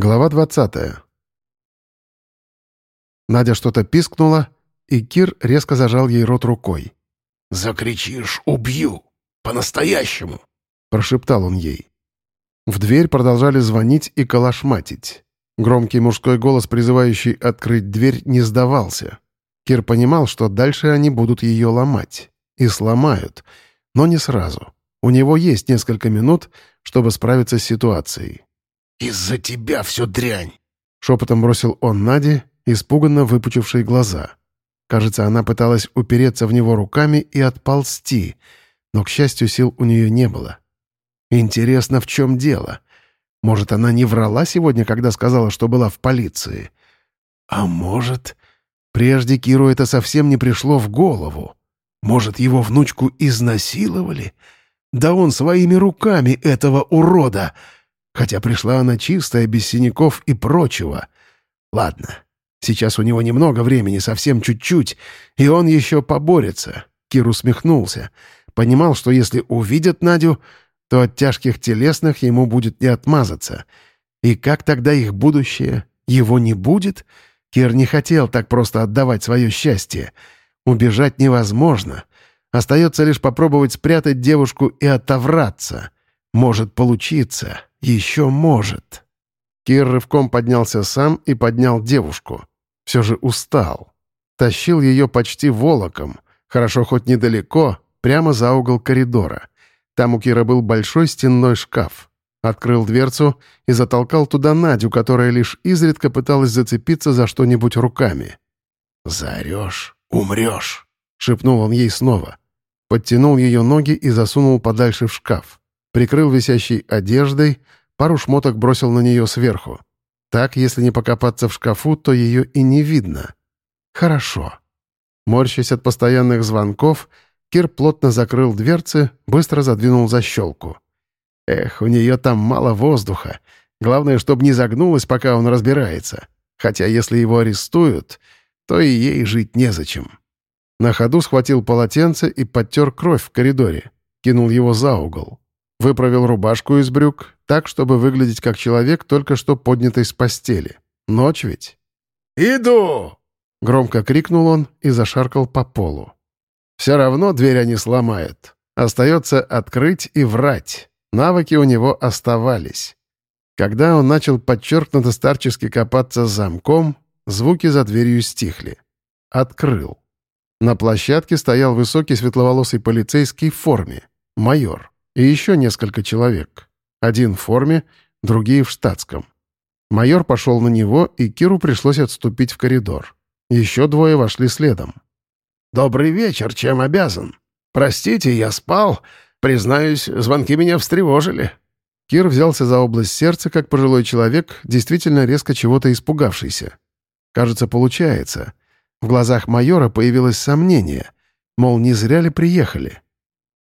Глава 20. Надя что-то пискнула, и Кир резко зажал ей рот рукой. «Закричишь — убью! По-настоящему!» — прошептал он ей. В дверь продолжали звонить и калашматить. Громкий мужской голос, призывающий открыть дверь, не сдавался. Кир понимал, что дальше они будут ее ломать. И сломают, но не сразу. У него есть несколько минут, чтобы справиться с ситуацией. «Из-за тебя все дрянь!» — шепотом бросил он Наде, испуганно выпучившие глаза. Кажется, она пыталась упереться в него руками и отползти, но, к счастью, сил у нее не было. Интересно, в чем дело? Может, она не врала сегодня, когда сказала, что была в полиции? А может, прежде Киру это совсем не пришло в голову? Может, его внучку изнасиловали? Да он своими руками этого урода! Хотя пришла она чистая, без синяков и прочего. Ладно, сейчас у него немного времени, совсем чуть-чуть, и он еще поборется. Кир усмехнулся. Понимал, что если увидят Надю, то от тяжких телесных ему будет не отмазаться. И как тогда их будущее? Его не будет? Кир не хотел так просто отдавать свое счастье. Убежать невозможно. Остается лишь попробовать спрятать девушку и отовраться. Может получиться. Еще может. Кир рывком поднялся сам и поднял девушку. Все же устал. Тащил ее почти волоком. Хорошо хоть недалеко, прямо за угол коридора. Там у Кира был большой стенной шкаф. Открыл дверцу и затолкал туда Надю, которая лишь изредка пыталась зацепиться за что-нибудь руками. «Заорешь, умрешь», — шепнул он ей снова. Подтянул ее ноги и засунул подальше в шкаф прикрыл висящей одеждой, пару шмоток бросил на нее сверху. Так, если не покопаться в шкафу, то ее и не видно. Хорошо. Морщась от постоянных звонков, Кир плотно закрыл дверцы, быстро задвинул защелку. Эх, у нее там мало воздуха. Главное, чтобы не загнулась, пока он разбирается. Хотя если его арестуют, то и ей жить незачем. На ходу схватил полотенце и подтер кровь в коридоре. Кинул его за угол. Выправил рубашку из брюк, так, чтобы выглядеть как человек, только что поднятый с постели. Ночь ведь. «Иду!» — громко крикнул он и зашаркал по полу. Все равно дверь они сломают. Остается открыть и врать. Навыки у него оставались. Когда он начал подчеркнуто старчески копаться замком, звуки за дверью стихли. Открыл. На площадке стоял высокий светловолосый полицейский в форме. Майор и еще несколько человек. Один в форме, другие в штатском. Майор пошел на него, и Киру пришлось отступить в коридор. Еще двое вошли следом. «Добрый вечер, чем обязан? Простите, я спал. Признаюсь, звонки меня встревожили». Кир взялся за область сердца, как пожилой человек, действительно резко чего-то испугавшийся. Кажется, получается. В глазах майора появилось сомнение. Мол, не зря ли приехали?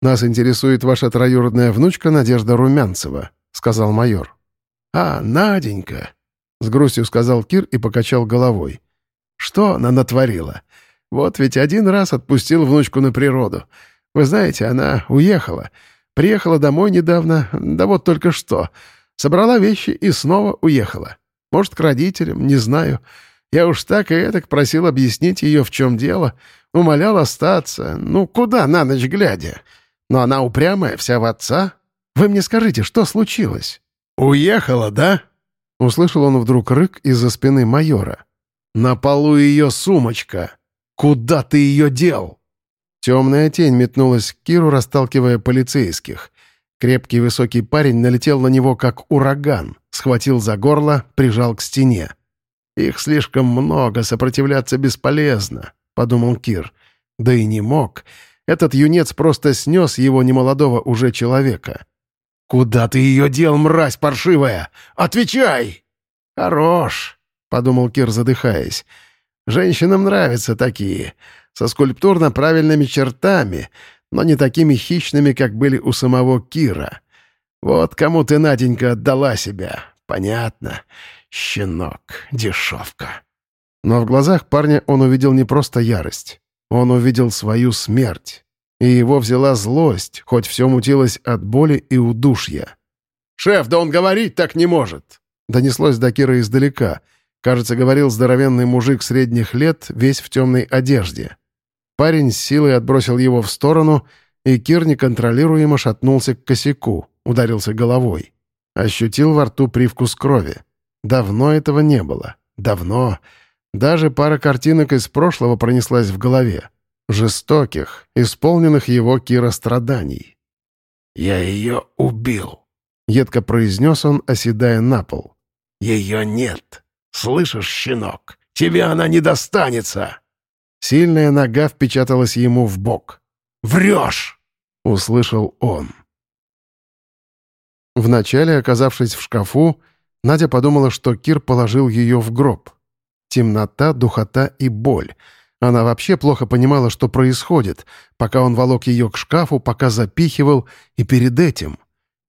«Нас интересует ваша троюродная внучка Надежда Румянцева», — сказал майор. «А, Наденька», — с грустью сказал Кир и покачал головой. «Что она натворила? Вот ведь один раз отпустил внучку на природу. Вы знаете, она уехала. Приехала домой недавно, да вот только что. Собрала вещи и снова уехала. Может, к родителям, не знаю. Я уж так и этак просил объяснить ее, в чем дело. Умолял остаться. Ну, куда на ночь глядя?» Но она упрямая, вся в отца. Вы мне скажите, что случилось?» «Уехала, да?» Услышал он вдруг рык из-за спины майора. «На полу ее сумочка. Куда ты ее дел?» Темная тень метнулась к Киру, расталкивая полицейских. Крепкий высокий парень налетел на него, как ураган, схватил за горло, прижал к стене. «Их слишком много, сопротивляться бесполезно», — подумал Кир. «Да и не мог. Этот юнец просто снес его немолодого уже человека. «Куда ты ее дел, мразь паршивая? Отвечай!» «Хорош», — подумал Кир, задыхаясь. «Женщинам нравятся такие, со скульптурно правильными чертами, но не такими хищными, как были у самого Кира. Вот кому ты, Наденька, отдала себя. Понятно. Щенок, дешевка». Но в глазах парня он увидел не просто ярость. Он увидел свою смерть, и его взяла злость, хоть все мутилось от боли и удушья. «Шеф, да он говорить так не может!» Донеслось до Кира издалека. Кажется, говорил здоровенный мужик средних лет, весь в темной одежде. Парень с силой отбросил его в сторону, и Кир неконтролируемо шатнулся к косяку, ударился головой. Ощутил во рту привкус крови. Давно этого не было. Давно. Даже пара картинок из прошлого пронеслась в голове. Жестоких, исполненных его Кира страданий. «Я ее убил», — едко произнес он, оседая на пол. «Ее нет. Слышишь, щенок, тебе она не достанется!» Сильная нога впечаталась ему в бок. «Врешь!» — услышал он. Вначале, оказавшись в шкафу, Надя подумала, что Кир положил ее в гроб. Темнота, духота и боль. Она вообще плохо понимала, что происходит, пока он волок ее к шкафу, пока запихивал, и перед этим.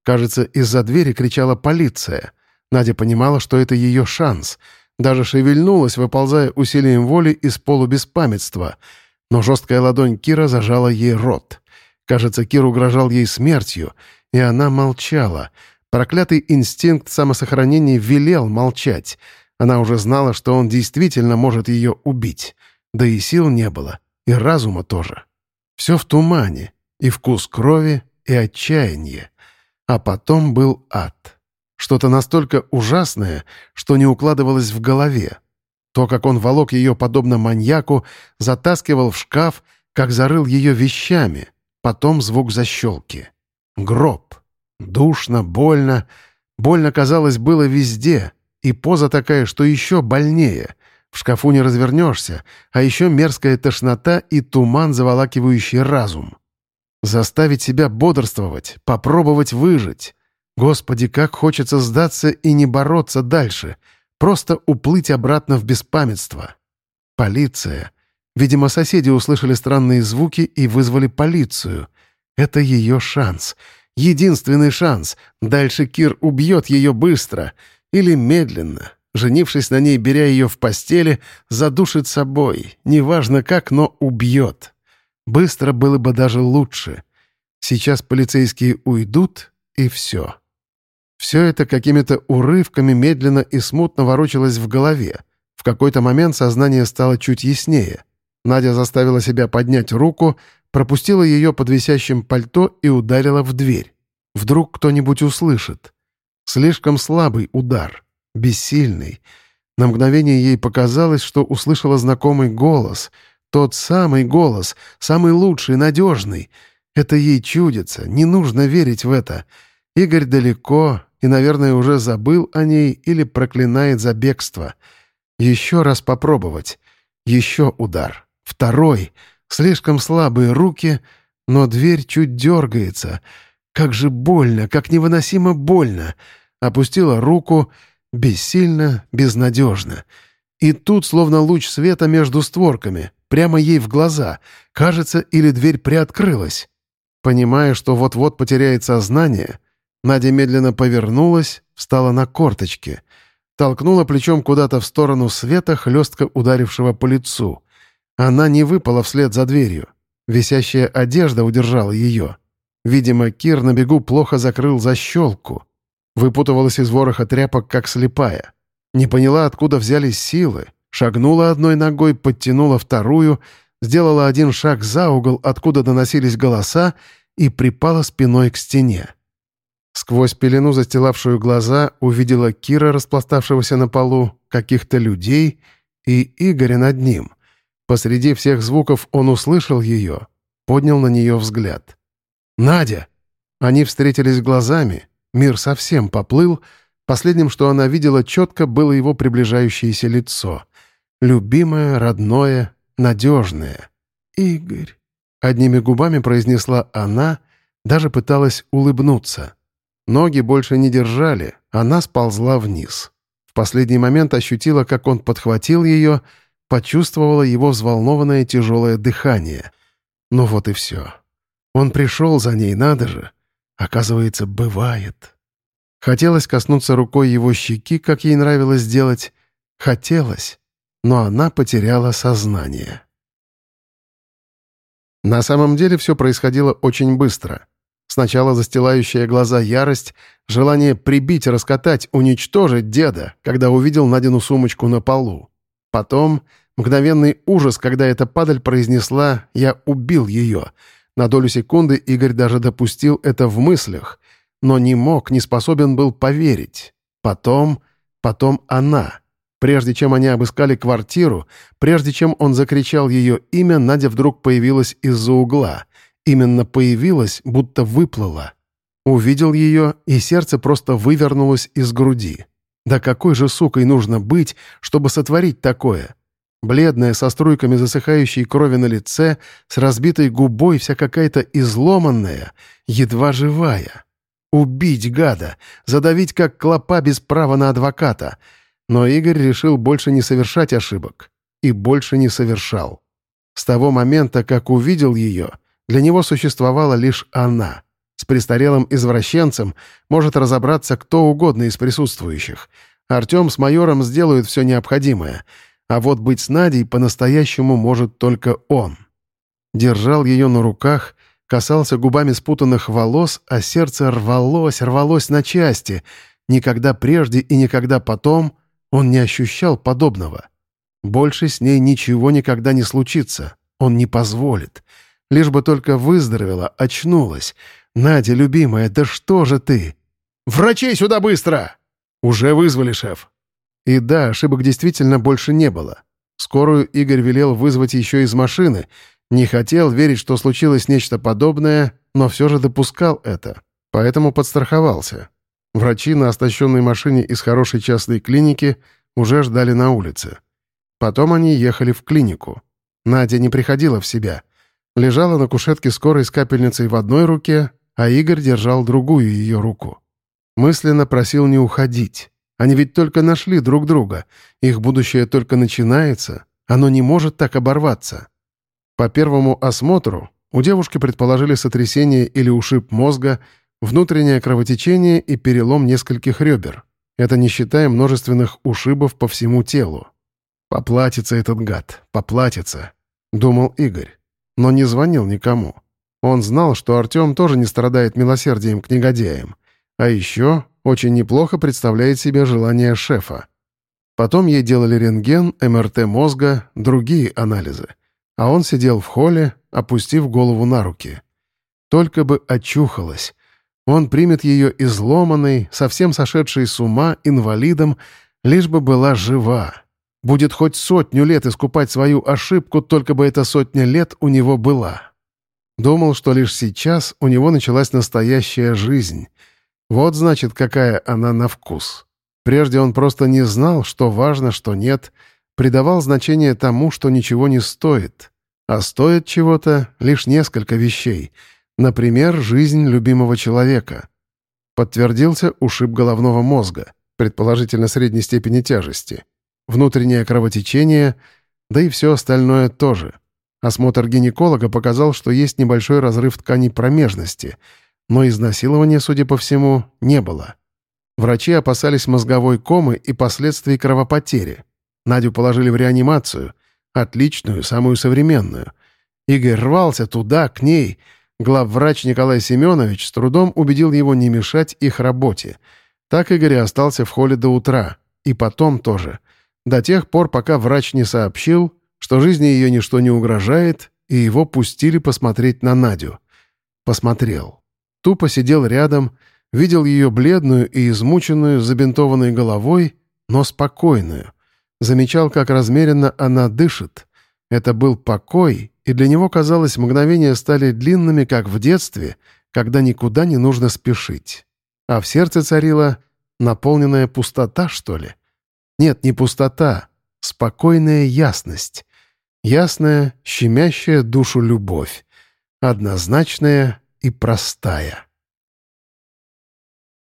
Кажется, из-за двери кричала полиция. Надя понимала, что это ее шанс. Даже шевельнулась, выползая усилием воли из полубеспамятства. Но жесткая ладонь Кира зажала ей рот. Кажется, Кир угрожал ей смертью, и она молчала. Проклятый инстинкт самосохранения велел молчать. Она уже знала, что он действительно может ее убить. Да и сил не было, и разума тоже. Все в тумане, и вкус крови, и отчаяние. А потом был ад. Что-то настолько ужасное, что не укладывалось в голове. То, как он волок ее подобно маньяку, затаскивал в шкаф, как зарыл ее вещами. Потом звук защелки. Гроб. Душно, больно. Больно, казалось, было везде. И поза такая, что еще больнее. В шкафу не развернешься, а еще мерзкая тошнота и туман, заволакивающий разум. Заставить себя бодрствовать, попробовать выжить. Господи, как хочется сдаться и не бороться дальше. Просто уплыть обратно в беспамятство. Полиция. Видимо, соседи услышали странные звуки и вызвали полицию. Это ее шанс. Единственный шанс. Дальше Кир убьет ее быстро. Или медленно. Женившись на ней, беря ее в постели, задушит собой. Неважно как, но убьет. Быстро было бы даже лучше. Сейчас полицейские уйдут, и все. Все это какими-то урывками медленно и смутно ворочалось в голове. В какой-то момент сознание стало чуть яснее. Надя заставила себя поднять руку, пропустила ее под висящим пальто и ударила в дверь. Вдруг кто-нибудь услышит. Слишком слабый удар, бессильный. На мгновение ей показалось, что услышала знакомый голос. Тот самый голос, самый лучший, надежный. Это ей чудится, не нужно верить в это. Игорь далеко и, наверное, уже забыл о ней или проклинает за бегство. Еще раз попробовать. Еще удар. Второй. Слишком слабые руки, но дверь чуть дергается. Как же больно, как невыносимо больно. Опустила руку, бессильно, безнадежно. И тут словно луч света между створками, прямо ей в глаза. Кажется, или дверь приоткрылась. Понимая, что вот-вот потеряет сознание, Надя медленно повернулась, встала на корточки. Толкнула плечом куда-то в сторону света, хлестко ударившего по лицу. Она не выпала вслед за дверью. Висящая одежда удержала ее. Видимо, Кир на бегу плохо закрыл защелку. Выпутывалась из вороха тряпок, как слепая. Не поняла, откуда взялись силы. Шагнула одной ногой, подтянула вторую, сделала один шаг за угол, откуда доносились голоса, и припала спиной к стене. Сквозь пелену, застилавшую глаза, увидела Кира, распластавшегося на полу, каких-то людей и Игоря над ним. Посреди всех звуков он услышал ее, поднял на нее взгляд. «Надя!» Они встретились глазами, мир совсем поплыл, последним, что она видела четко, было его приближающееся лицо. Любимое, родное, надежное. «Игорь!» Одними губами произнесла она, даже пыталась улыбнуться. Ноги больше не держали, она сползла вниз. В последний момент ощутила, как он подхватил ее, почувствовала его взволнованное тяжелое дыхание. Ну вот и все. Он пришел за ней, надо же. Оказывается, бывает. Хотелось коснуться рукой его щеки, как ей нравилось делать. Хотелось, но она потеряла сознание. На самом деле все происходило очень быстро — Сначала застилающая глаза ярость, желание прибить, раскатать, уничтожить деда, когда увидел Надину сумочку на полу. Потом мгновенный ужас, когда эта падаль произнесла «я убил ее». На долю секунды Игорь даже допустил это в мыслях, но не мог, не способен был поверить. Потом, потом она. Прежде чем они обыскали квартиру, прежде чем он закричал ее имя, Надя вдруг появилась из-за угла. Именно появилась, будто выплыла. Увидел ее, и сердце просто вывернулось из груди. Да какой же сукой нужно быть, чтобы сотворить такое? Бледная, со струйками засыхающей крови на лице, с разбитой губой, вся какая-то изломанная, едва живая. Убить гада, задавить как клопа без права на адвоката. Но Игорь решил больше не совершать ошибок. И больше не совершал. С того момента, как увидел ее, для него существовала лишь она. С престарелым извращенцем может разобраться кто угодно из присутствующих. Артем с майором сделают все необходимое. А вот быть с Надей по-настоящему может только он. Держал ее на руках, касался губами спутанных волос, а сердце рвалось, рвалось на части. Никогда прежде и никогда потом он не ощущал подобного. Больше с ней ничего никогда не случится. Он не позволит. Лишь бы только выздоровела, очнулась. «Надя, любимая, да что же ты?» «Врачей сюда быстро!» «Уже вызвали, шеф». И да, ошибок действительно больше не было. Скорую Игорь велел вызвать еще из машины. Не хотел верить, что случилось нечто подобное, но все же допускал это. Поэтому подстраховался. Врачи на остащенной машине из хорошей частной клиники уже ждали на улице. Потом они ехали в клинику. Надя не приходила в себя — лежала на кушетке скорой с капельницей в одной руке, а Игорь держал другую ее руку. Мысленно просил не уходить. Они ведь только нашли друг друга. Их будущее только начинается. Оно не может так оборваться. По первому осмотру у девушки предположили сотрясение или ушиб мозга, внутреннее кровотечение и перелом нескольких ребер. Это не считая множественных ушибов по всему телу. «Поплатится этот гад, поплатится», — думал Игорь но не звонил никому. Он знал, что Артем тоже не страдает милосердием к негодяям. А еще очень неплохо представляет себе желание шефа. Потом ей делали рентген, МРТ мозга, другие анализы. А он сидел в холле, опустив голову на руки. Только бы очухалась. Он примет ее изломанной, совсем сошедшей с ума, инвалидом, лишь бы была жива. Будет хоть сотню лет искупать свою ошибку, только бы эта сотня лет у него была. Думал, что лишь сейчас у него началась настоящая жизнь. Вот, значит, какая она на вкус. Прежде он просто не знал, что важно, что нет, придавал значение тому, что ничего не стоит. А стоит чего-то лишь несколько вещей. Например, жизнь любимого человека. Подтвердился ушиб головного мозга, предположительно средней степени тяжести внутреннее кровотечение, да и все остальное тоже. Осмотр гинеколога показал, что есть небольшой разрыв тканей промежности, но изнасилования, судя по всему, не было. Врачи опасались мозговой комы и последствий кровопотери. Надю положили в реанимацию, отличную, самую современную. Игорь рвался туда, к ней. Главврач Николай Семенович с трудом убедил его не мешать их работе. Так Игорь остался в холле до утра. И потом тоже — до тех пор, пока врач не сообщил, что жизни ее ничто не угрожает, и его пустили посмотреть на Надю. Посмотрел. Тупо сидел рядом, видел ее бледную и измученную, забинтованной головой, но спокойную. Замечал, как размеренно она дышит. Это был покой, и для него, казалось, мгновения стали длинными, как в детстве, когда никуда не нужно спешить. А в сердце царила наполненная пустота, что ли — нет, не пустота, спокойная ясность. Ясная, щемящая душу любовь. Однозначная и простая.